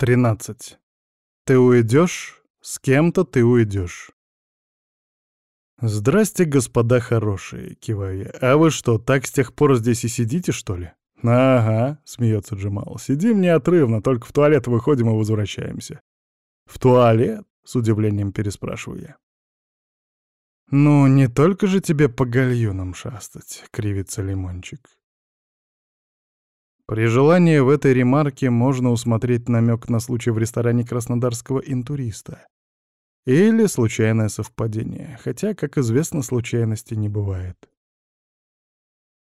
13. Ты уйдешь, с кем-то ты уйдешь. «Здрасте, господа хорошие», — киваю я. «А вы что, так с тех пор здесь и сидите, что ли?» «Ага», — смеется Джемал. «Сидим неотрывно, только в туалет выходим и возвращаемся». «В туалет?» — с удивлением переспрашиваю я. «Ну, не только же тебе по гальюнам шастать», — кривится Лимончик. При желании в этой ремарке можно усмотреть намек на случай в ресторане краснодарского интуриста. Или случайное совпадение, хотя, как известно, случайности не бывает.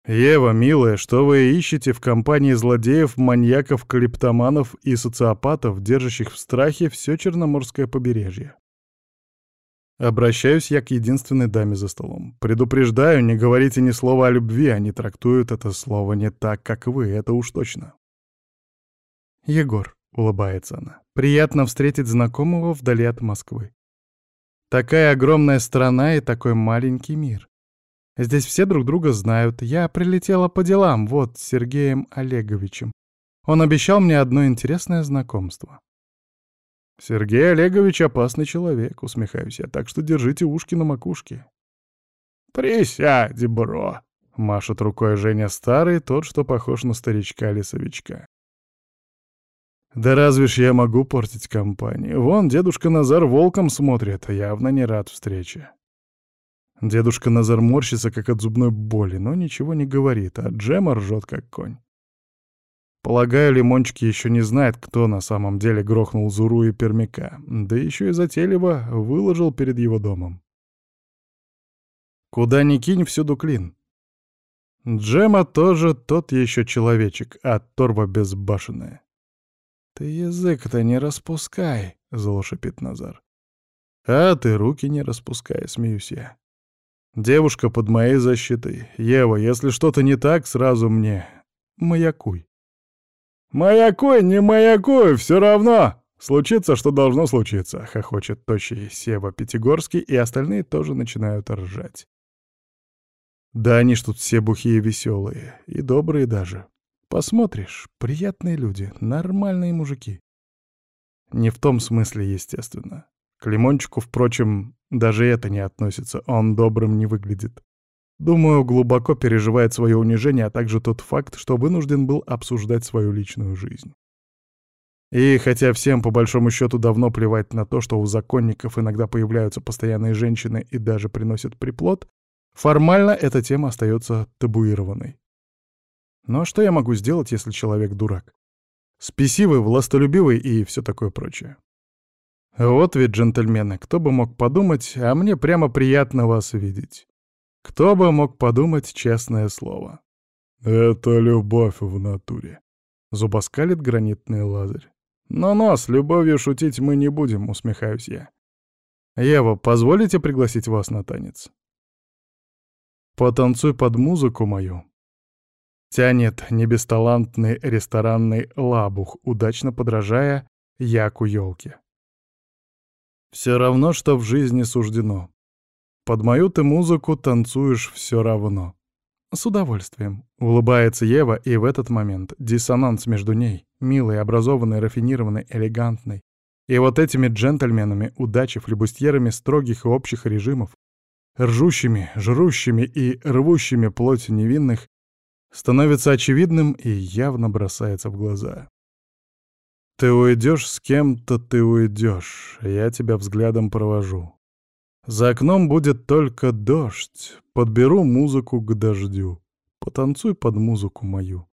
«Ева, милая, что вы ищете в компании злодеев, маньяков, клептоманов и социопатов, держащих в страхе все Черноморское побережье?» Обращаюсь я к единственной даме за столом. Предупреждаю, не говорите ни слова о любви, они трактуют это слово не так, как вы, это уж точно. Егор, — улыбается она, — приятно встретить знакомого вдали от Москвы. Такая огромная страна и такой маленький мир. Здесь все друг друга знают. Я прилетела по делам, вот, с Сергеем Олеговичем. Он обещал мне одно интересное знакомство. «Сергей Олегович — опасный человек», — усмехаюсь я, «так что держите ушки на макушке». «Присядь, бро», — машет рукой Женя старый, тот, что похож на старичка-лесовичка. «Да разве ж я могу портить компанию? Вон, дедушка Назар волком смотрит, явно не рад встрече». Дедушка Назар морщится, как от зубной боли, но ничего не говорит, а Джема ржет, как конь. Полагаю, Лимончик еще не знает, кто на самом деле грохнул Зуру и Пермяка, да еще и затейливо выложил перед его домом. Куда ни кинь, всюду клин. Джема тоже тот еще человечек, а торба безбашенная. «Ты язык-то не распускай», — зло шипит Назар. «А ты руки не распускай», — смеюсь я. «Девушка под моей защитой. Ева, если что-то не так, сразу мне маякуй». «Маякуй, не маякуй, все равно! Случится, что должно случиться», — хохочет тощий Сева Пятигорский, и остальные тоже начинают ржать. Да они ж тут все бухие веселые, и добрые даже. Посмотришь, приятные люди, нормальные мужики. Не в том смысле, естественно. К Лимончику, впрочем, даже это не относится, он добрым не выглядит. Думаю, глубоко переживает свое унижение, а также тот факт, что вынужден был обсуждать свою личную жизнь. И хотя всем по большому счету давно плевать на то, что у законников иногда появляются постоянные женщины и даже приносят приплод, формально эта тема остается табуированной. Но что я могу сделать, если человек дурак? Спесивый, властолюбивый и все такое прочее. Вот ведь, джентльмены, кто бы мог подумать, а мне прямо приятно вас видеть. Кто бы мог подумать, честное слово. Это любовь в натуре. Зубоскалит гранитный лазарь. Но-но, с любовью шутить мы не будем, усмехаюсь я. Ева, позволите пригласить вас на танец? Потанцуй под музыку мою. Тянет небесталантный ресторанный лабух, удачно подражая яку елки. Все равно, что в жизни суждено. Под мою ты музыку танцуешь все равно. С удовольствием. Улыбается Ева, и в этот момент диссонанс между ней, милой, образованной, рафинированной, элегантной, и вот этими джентльменами, удачи, флебустьерами строгих и общих режимов, ржущими, жрущими и рвущими плоть невинных, становится очевидным и явно бросается в глаза. Ты уйдешь с кем-то, ты уйдешь, я тебя взглядом провожу. За окном будет только дождь. Подберу музыку к дождю. Потанцуй под музыку мою.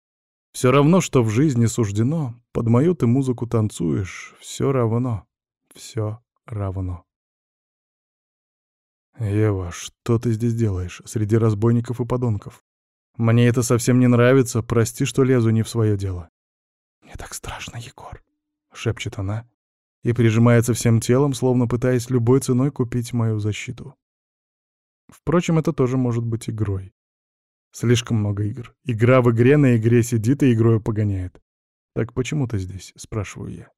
Все равно, что в жизни суждено, под мою ты музыку танцуешь, все равно, все равно. Ева, что ты здесь делаешь, среди разбойников и подонков? Мне это совсем не нравится, прости, что лезу не в свое дело. Мне так страшно, Егор, — шепчет она, и прижимается всем телом, словно пытаясь любой ценой купить мою защиту. Впрочем, это тоже может быть игрой. Слишком много игр. Игра в игре на игре сидит и игрою погоняет. «Так почему ты здесь?» — спрашиваю я.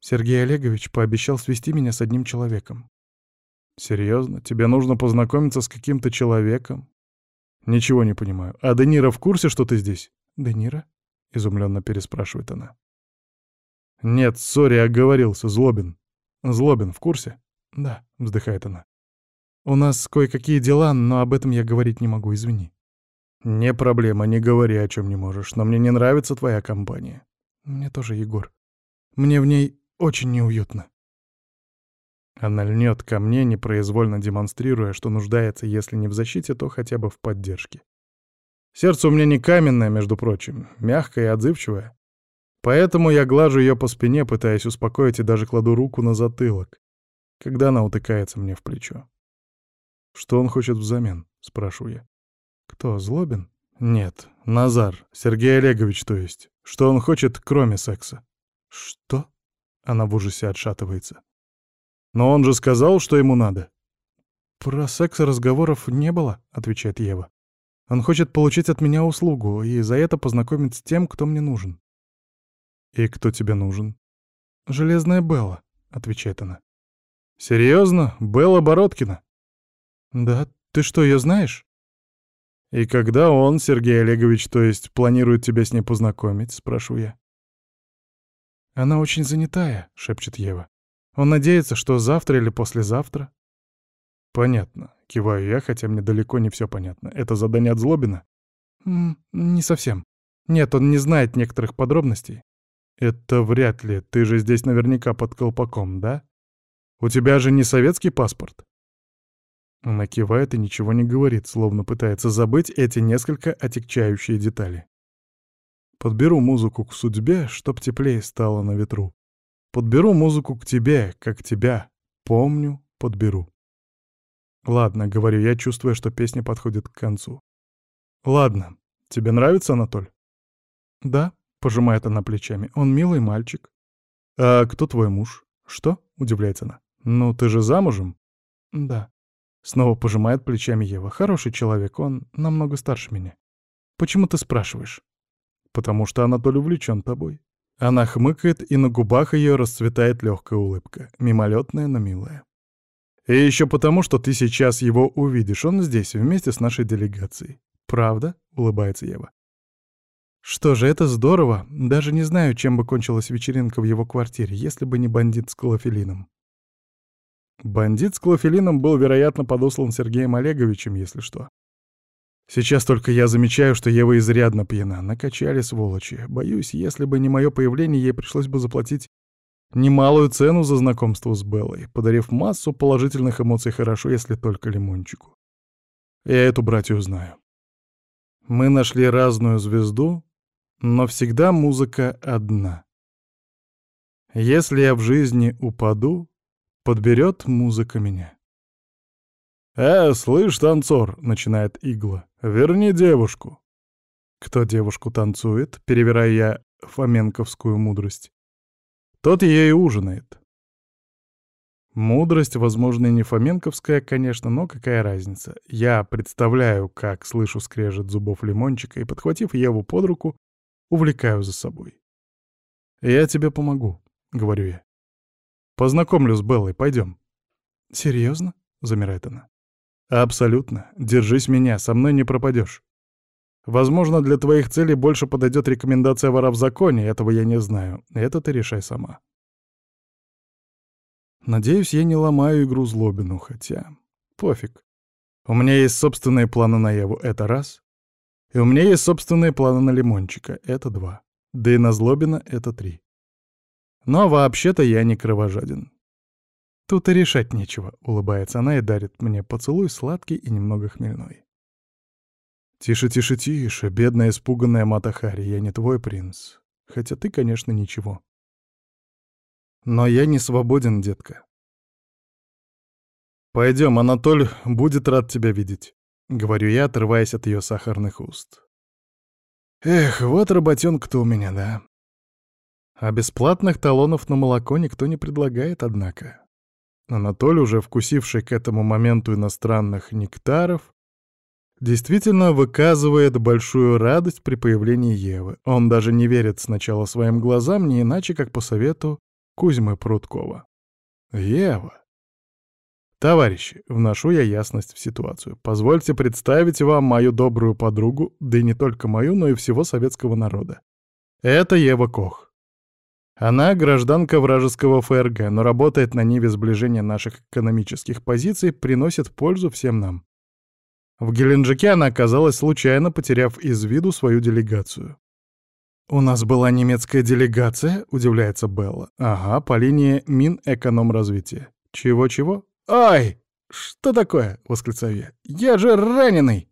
Сергей Олегович пообещал свести меня с одним человеком. «Серьезно? Тебе нужно познакомиться с каким-то человеком?» «Ничего не понимаю. А Денира в курсе, что ты здесь?» «Денира?» — изумленно переспрашивает она. Нет, сори, оговорился, Злобин. Злобин, в курсе? Да, вздыхает она. У нас кое-какие дела, но об этом я говорить не могу, извини. Не проблема, не говори, о чем не можешь, но мне не нравится твоя компания. Мне тоже, Егор. Мне в ней очень неуютно. Она льнет ко мне, непроизвольно демонстрируя, что нуждается, если не в защите, то хотя бы в поддержке. Сердце у меня не каменное, между прочим, мягкое и отзывчивое. Поэтому я глажу ее по спине, пытаясь успокоить, и даже кладу руку на затылок, когда она утыкается мне в плечо. «Что он хочет взамен?» — спрашиваю я. «Кто, Злобин?» «Нет, Назар, Сергей Олегович, то есть. Что он хочет, кроме секса?» «Что?» — она в ужасе отшатывается. «Но он же сказал, что ему надо». «Про секс разговоров не было», — отвечает Ева. «Он хочет получить от меня услугу и за это познакомить с тем, кто мне нужен». «И кто тебе нужен?» «Железная Белла», — отвечает она. «Серьезно? Белла Бородкина?» «Да, ты что, ее знаешь?» «И когда он, Сергей Олегович, то есть, планирует тебя с ней познакомить?» — спрашиваю я. «Она очень занятая», — шепчет Ева. «Он надеется, что завтра или послезавтра». «Понятно», — киваю я, хотя мне далеко не все понятно. «Это задание от Злобина?» М «Не совсем. Нет, он не знает некоторых подробностей». «Это вряд ли. Ты же здесь наверняка под колпаком, да? У тебя же не советский паспорт?» Она кивает и ничего не говорит, словно пытается забыть эти несколько отягчающие детали. Подберу музыку к судьбе, чтоб теплее стало на ветру. Подберу музыку к тебе, как тебя. Помню, подберу. Ладно, говорю я, чувствуя, что песня подходит к концу. Ладно, тебе нравится Анатоль? Да, пожимает она плечами. Он милый мальчик. А кто твой муж? Что? Удивляется она. Ну, ты же замужем? Да. Снова пожимает плечами Ева. Хороший человек, он намного старше меня. Почему ты спрашиваешь? Потому что Анатолий увлечен тобой. Она хмыкает, и на губах ее расцветает легкая улыбка, мимолетная, но милая. И еще потому, что ты сейчас его увидишь. Он здесь, вместе с нашей делегацией. Правда? улыбается Ева. Что же, это здорово. Даже не знаю, чем бы кончилась вечеринка в его квартире, если бы не бандит с клофелином. Бандит с клофелином был, вероятно, подослан Сергеем Олеговичем, если что. Сейчас только я замечаю, что Ева изрядно пьяна. Накачали сволочи. Боюсь, если бы не мое появление, ей пришлось бы заплатить немалую цену за знакомство с Беллой, подарив массу положительных эмоций хорошо, если только лимончику. Я эту братью знаю. Мы нашли разную звезду, но всегда музыка одна. Если я в жизни упаду, Подберет музыка меня. «Э, слышь, танцор!» — начинает игла. «Верни девушку!» Кто девушку танцует, перевирая я фоменковскую мудрость. Тот ее и ужинает. Мудрость, возможно, и не фоменковская, конечно, но какая разница. Я представляю, как слышу скрежет зубов лимончика и, подхватив Еву под руку, увлекаю за собой. «Я тебе помогу», — говорю я. Познакомлю с Беллой, пойдем. Серьезно? замирает она. Абсолютно. Держись меня, со мной не пропадешь. Возможно, для твоих целей больше подойдет рекомендация вора в законе, этого я не знаю. Это ты решай сама. Надеюсь, я не ломаю игру Злобину, хотя... Пофиг. У меня есть собственные планы на Еву, это раз. И у меня есть собственные планы на Лимончика, это два. Да и на Злобина это три. Но вообще-то я не кровожаден. Тут и решать нечего, улыбается она и дарит мне поцелуй сладкий и немного хмельной. Тише, тише, тише, бедная испуганная Матахари, я не твой принц. Хотя ты, конечно, ничего. Но я не свободен, детка. Пойдем, Анатоль будет рад тебя видеть, говорю я, отрываясь от ее сахарных уст. Эх, вот работенка-то у меня, да. А бесплатных талонов на молоко никто не предлагает, однако. Анатолий, уже вкусивший к этому моменту иностранных нектаров, действительно выказывает большую радость при появлении Евы. Он даже не верит сначала своим глазам, не иначе, как по совету Кузьмы Прудкова. Ева. Товарищи, вношу я ясность в ситуацию. Позвольте представить вам мою добрую подругу, да и не только мою, но и всего советского народа. Это Ева Кох. Она гражданка вражеского ФРГ, но работает на ниве сближения наших экономических позиций, приносит пользу всем нам. В Геленджике она оказалась случайно, потеряв из виду свою делегацию. «У нас была немецкая делегация?» — удивляется Белла. «Ага, по линии Минэкономразвития. Чего-чего? Ай! Что такое?» — восклицаю я. «Я же раненый!»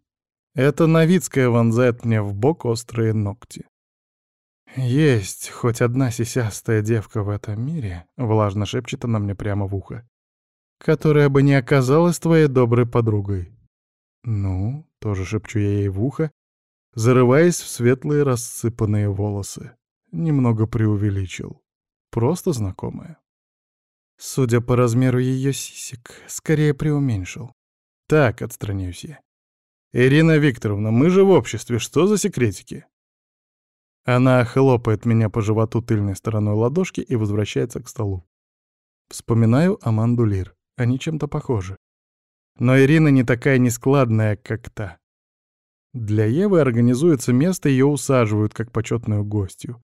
Это Новицкая вонзает мне в бок острые ногти. «Есть хоть одна сисястая девка в этом мире», — влажно шепчет она мне прямо в ухо, «которая бы не оказалась твоей доброй подругой». «Ну», — тоже шепчу я ей в ухо, зарываясь в светлые рассыпанные волосы. Немного преувеличил. Просто знакомая. Судя по размеру ее сисек, скорее преуменьшил. Так, отстраняюсь я. «Ирина Викторовна, мы же в обществе, что за секретики?» Она хлопает меня по животу тыльной стороной ладошки и возвращается к столу. Вспоминаю Аманду Лир. Они чем-то похожи. Но Ирина не такая нескладная, как та. Для Евы организуется место, ее усаживают как почетную гостью,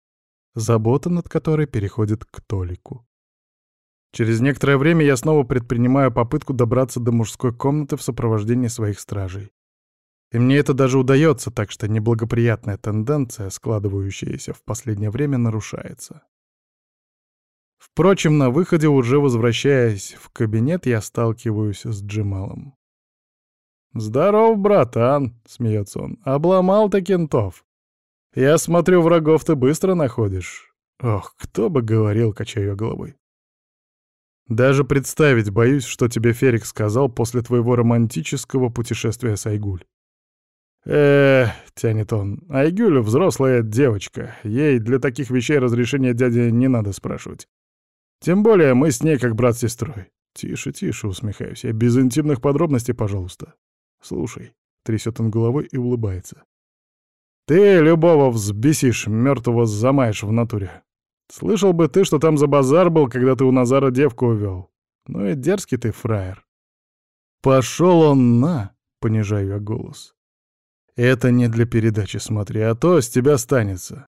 забота над которой переходит к Толику. Через некоторое время я снова предпринимаю попытку добраться до мужской комнаты в сопровождении своих стражей. И мне это даже удается, так что неблагоприятная тенденция, складывающаяся в последнее время, нарушается. Впрочем, на выходе, уже возвращаясь в кабинет, я сталкиваюсь с Джималом. «Здоров, братан!» — смеется он. «Обломал ты кентов. Я смотрю, врагов ты быстро находишь. Ох, кто бы говорил, качаю головой. Даже представить боюсь, что тебе Ферик сказал после твоего романтического путешествия с Айгуль. э тянет он, Айгуль — взрослая девочка. Ей для таких вещей разрешения дяди не надо спрашивать. Тем более мы с ней как брат с сестрой. Тише, тише, усмехаюсь я. Без интимных подробностей, пожалуйста. Слушай, трясет он головой и улыбается. Ты любого взбесишь, мертвого замаешь в натуре. Слышал бы ты, что там за базар был, когда ты у Назара девку увел. Ну и дерзкий ты, фраер. Пошел он на, понижаю я голос. Это не для передачи, смотри, а то с тебя останется.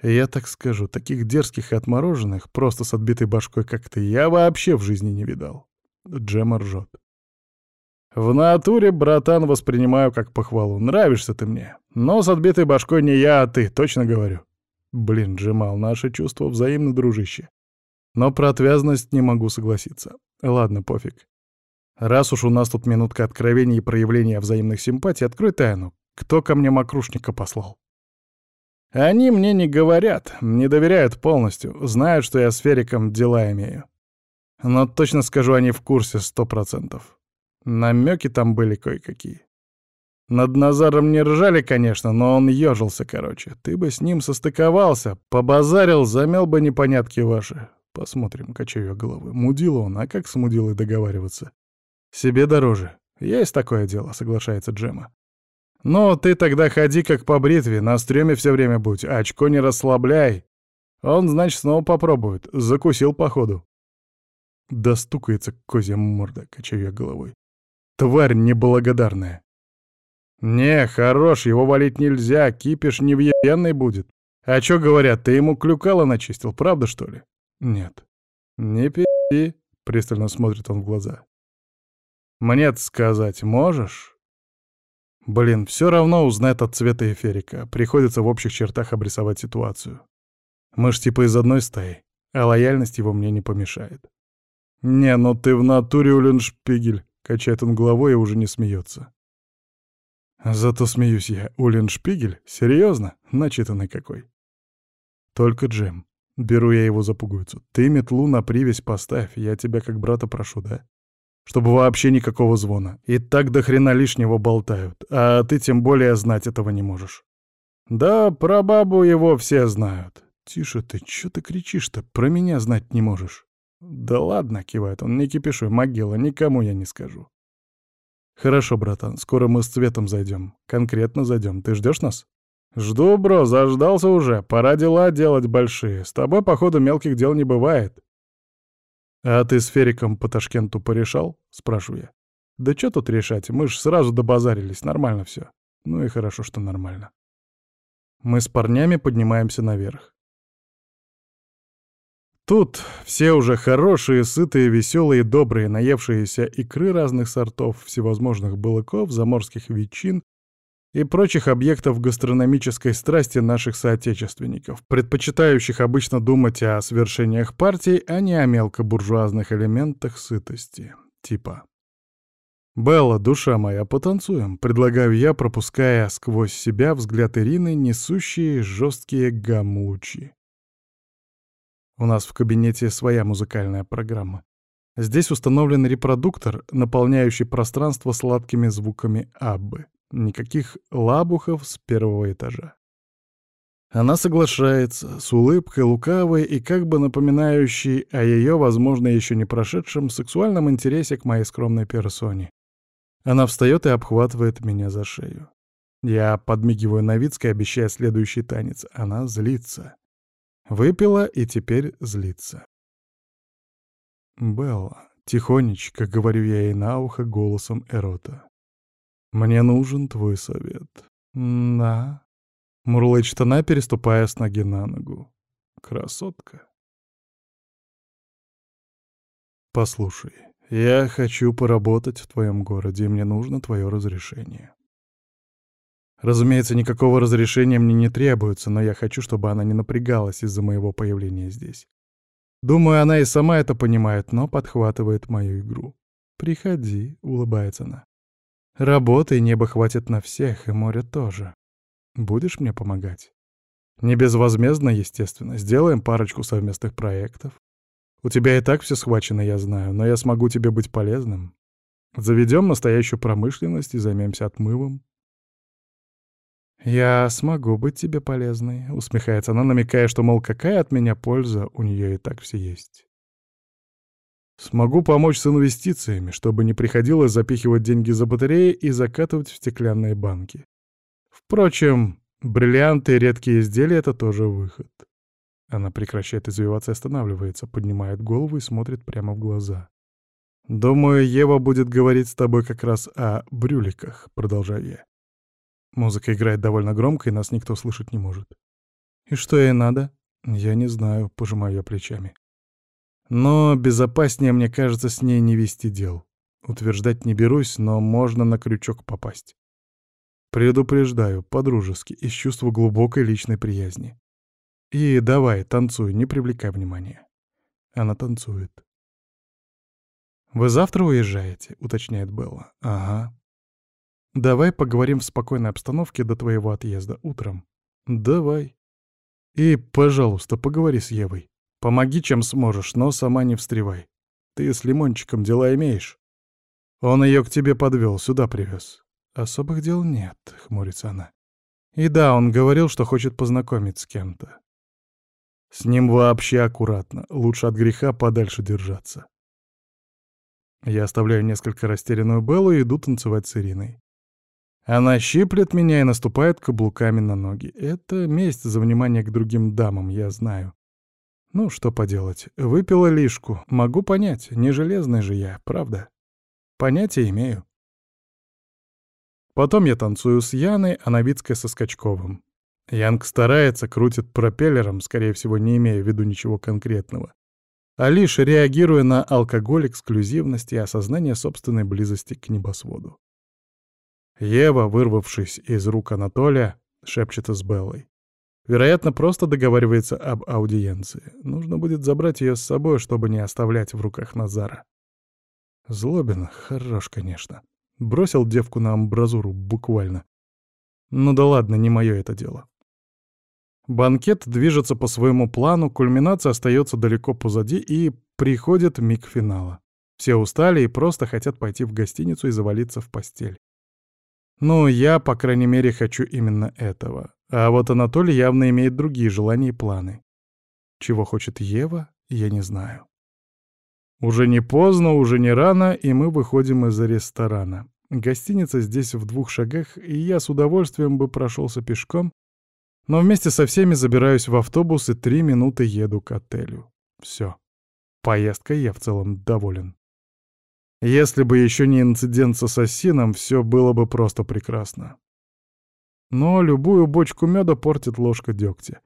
Я так скажу, таких дерзких и отмороженных, просто с отбитой башкой, как ты, я вообще в жизни не видал. Джема ржет. В натуре, братан, воспринимаю как похвалу. Нравишься ты мне. Но с отбитой башкой не я, а ты, точно говорю. Блин, Джемал, наши чувства взаимны, дружище. Но про отвязность не могу согласиться. Ладно, пофиг. Раз уж у нас тут минутка откровений и проявления взаимных симпатий, открой тайну. Кто ко мне мокрушника послал? Они мне не говорят, не доверяют полностью, знают, что я с Фериком дела имею. Но точно скажу, они в курсе сто процентов. Намеки там были кое-какие. Над Назаром не ржали, конечно, но он ежился, короче. Ты бы с ним состыковался, побазарил, замел бы непонятки ваши. Посмотрим, качаю я головой. Мудил он, а как с мудилой договариваться? Себе дороже. Есть такое дело, соглашается Джема. Но ты тогда ходи как по бритве, на стреме все время будь, очко не расслабляй. Он, значит, снова попробует. Закусил походу. Достукается к козьям морда, качаю головой. Тварь неблагодарная. Не, хорош, его валить нельзя, кипиш невъебенный будет. А чё говорят, ты ему клюкало начистил, правда, что ли? Нет. Не пи***и, пристально смотрит он в глаза. мне сказать можешь? Блин, все равно узнает от цвета эфирика. Приходится в общих чертах обрисовать ситуацию. Мы ж типа из одной стаи, а лояльность его мне не помешает. Не, ну ты в натуре, Уллиншпигель. Качает он головой и уже не смеется. Зато смеюсь я. Улин Шпигель? Серьезно? Начитанный какой. Только Джем. Беру я его за пуговицу. Ты метлу на привязь поставь, я тебя как брата прошу, да? Чтобы вообще никакого звона. И так до хрена лишнего болтают, а ты тем более знать этого не можешь. Да, про бабу его все знают. Тише ты, чё ты кричишь-то? Про меня знать не можешь. «Да ладно», — кивает он, — «не кипишуй, могила, никому я не скажу». «Хорошо, братан, скоро мы с Цветом зайдем. Конкретно зайдем. Ты ждешь нас?» «Жду, бро, заждался уже. Пора дела делать большие. С тобой, походу, мелких дел не бывает». «А ты с Фериком по Ташкенту порешал?» — спрашиваю я. «Да что тут решать? Мы ж сразу добазарились, нормально все. Ну и хорошо, что нормально». Мы с парнями поднимаемся наверх. Тут все уже хорошие, сытые, веселые, добрые, наевшиеся икры разных сортов, всевозможных балыков, заморских ветчин и прочих объектов гастрономической страсти наших соотечественников, предпочитающих обычно думать о свершениях партий, а не о мелкобуржуазных элементах сытости. Типа «Белла, душа моя, потанцуем», — предлагаю я, пропуская сквозь себя взгляд Ирины, несущие жесткие гамучи. У нас в кабинете своя музыкальная программа. Здесь установлен репродуктор, наполняющий пространство сладкими звуками Аббы. Никаких лабухов с первого этажа. Она соглашается, с улыбкой лукавой и как бы напоминающей о ее, возможно, еще не прошедшем сексуальном интересе к моей скромной персоне. Она встает и обхватывает меня за шею. Я подмигиваю Новицкой, обещая следующий танец. Она злится. Выпила и теперь злится. «Белла», — тихонечко говорю я ей на ухо голосом Эрота. «Мне нужен твой совет». «Да», — мурлычет она, переступая с ноги на ногу. «Красотка». «Послушай, я хочу поработать в твоем городе, и мне нужно твое разрешение. Разумеется, никакого разрешения мне не требуется, но я хочу, чтобы она не напрягалась из-за моего появления здесь. Думаю, она и сама это понимает, но подхватывает мою игру. «Приходи», — улыбается она. «Работы небо хватит на всех, и море тоже. Будешь мне помогать?» «Не безвозмездно, естественно. Сделаем парочку совместных проектов. У тебя и так все схвачено, я знаю, но я смогу тебе быть полезным. Заведем настоящую промышленность и займемся отмывом. «Я смогу быть тебе полезной», — усмехается она, намекая, что, мол, какая от меня польза, у нее и так все есть. «Смогу помочь с инвестициями, чтобы не приходилось запихивать деньги за батареи и закатывать в стеклянные банки. Впрочем, бриллианты и редкие изделия — это тоже выход. Она прекращает извиваться и останавливается, поднимает голову и смотрит прямо в глаза. «Думаю, Ева будет говорить с тобой как раз о брюликах», — продолжаю я. Музыка играет довольно громко, и нас никто слышать не может. «И что ей надо?» «Я не знаю», — пожимаю я плечами. «Но безопаснее, мне кажется, с ней не вести дел. Утверждать не берусь, но можно на крючок попасть. Предупреждаю, по-дружески, из чувства глубокой личной приязни. И давай, танцуй, не привлекай внимания. Она танцует. «Вы завтра уезжаете?» — уточняет Белла. «Ага». «Давай поговорим в спокойной обстановке до твоего отъезда утром». «Давай». «И, пожалуйста, поговори с Евой. Помоги, чем сможешь, но сама не встревай. Ты с Лимончиком дела имеешь?» «Он ее к тебе подвел, сюда привез». «Особых дел нет», — хмурится она. «И да, он говорил, что хочет познакомить с кем-то. С ним вообще аккуратно, лучше от греха подальше держаться. Я оставляю несколько растерянную Беллу и иду танцевать с Ириной. Она щиплет меня и наступает каблуками на ноги. Это месть за внимание к другим дамам, я знаю. Ну, что поделать, выпила лишку. Могу понять, не железный же я, правда? Понятия имею. Потом я танцую с Яной, а Новицкая со Скачковым. Янг старается, крутит пропеллером, скорее всего, не имея в виду ничего конкретного, а лишь реагируя на алкоголь, эксклюзивность и осознание собственной близости к небосводу. Ева, вырвавшись из рук Анатолия, шепчет с Беллой. Вероятно, просто договаривается об аудиенции. Нужно будет забрать ее с собой, чтобы не оставлять в руках Назара. Злобин хорош, конечно. Бросил девку на амбразуру буквально. Ну да ладно, не мое это дело. Банкет движется по своему плану, кульминация остается далеко позади, и приходит миг финала. Все устали и просто хотят пойти в гостиницу и завалиться в постель. Ну, я, по крайней мере, хочу именно этого. А вот Анатолий явно имеет другие желания и планы. Чего хочет Ева, я не знаю. Уже не поздно, уже не рано, и мы выходим из ресторана. Гостиница здесь в двух шагах, и я с удовольствием бы прошелся пешком, но вместе со всеми забираюсь в автобус и три минуты еду к отелю. Все. Поездкой я в целом доволен. Если бы еще не инцидент с ассасином, все было бы просто прекрасно. Но любую бочку меда портит ложка дегтя.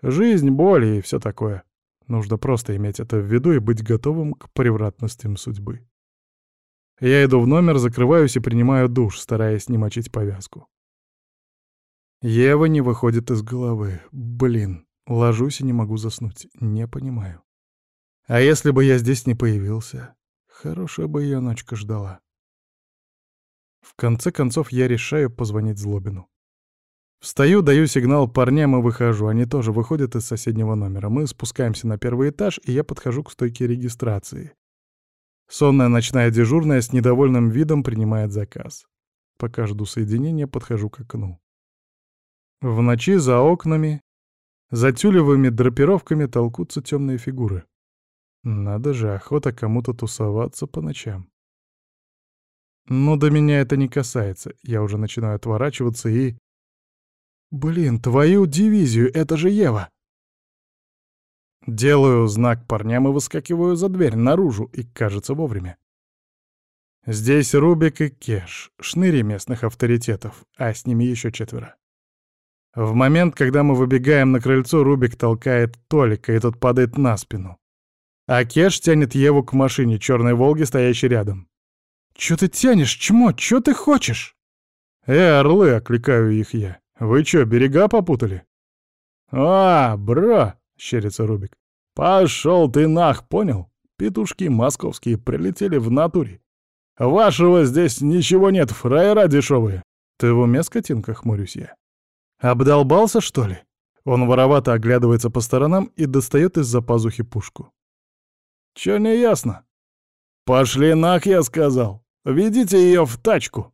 Жизнь, боли и все такое. Нужно просто иметь это в виду и быть готовым к превратностям судьбы. Я иду в номер, закрываюсь и принимаю душ, стараясь не мочить повязку. Ева не выходит из головы. Блин, ложусь и не могу заснуть. Не понимаю. А если бы я здесь не появился? Хорошая бы ее ночка ждала. В конце концов, я решаю позвонить Злобину. Встаю, даю сигнал парням и выхожу. Они тоже выходят из соседнего номера. Мы спускаемся на первый этаж, и я подхожу к стойке регистрации. Сонная ночная дежурная с недовольным видом принимает заказ. Пока жду соединения, подхожу к окну. В ночи за окнами, за тюлевыми драпировками толкутся темные фигуры. Надо же, охота кому-то тусоваться по ночам. Но до меня это не касается. Я уже начинаю отворачиваться и... Блин, твою дивизию, это же Ева! Делаю знак парням и выскакиваю за дверь, наружу, и, кажется, вовремя. Здесь Рубик и Кеш, шныри местных авторитетов, а с ними еще четверо. В момент, когда мы выбегаем на крыльцо, Рубик толкает Толика, и тот падает на спину. А Кеш тянет Еву к машине черной «Волги», стоящей рядом. «Чё ты тянешь, чмо? Чё ты хочешь?» «Э, орлы!» — окликаю их я. «Вы чё, берега попутали?» «А, бро!» — щерится Рубик. «Пошёл ты нах, понял? Петушки московские прилетели в натуре. Вашего здесь ничего нет, фраера дешевые. Ты в уме, скотинка, хмурюсь я. Обдолбался, что ли? Он воровато оглядывается по сторонам и достает из-за пазухи пушку. Чё не ясно? Пошли нах, я сказал. Ведите ее в тачку.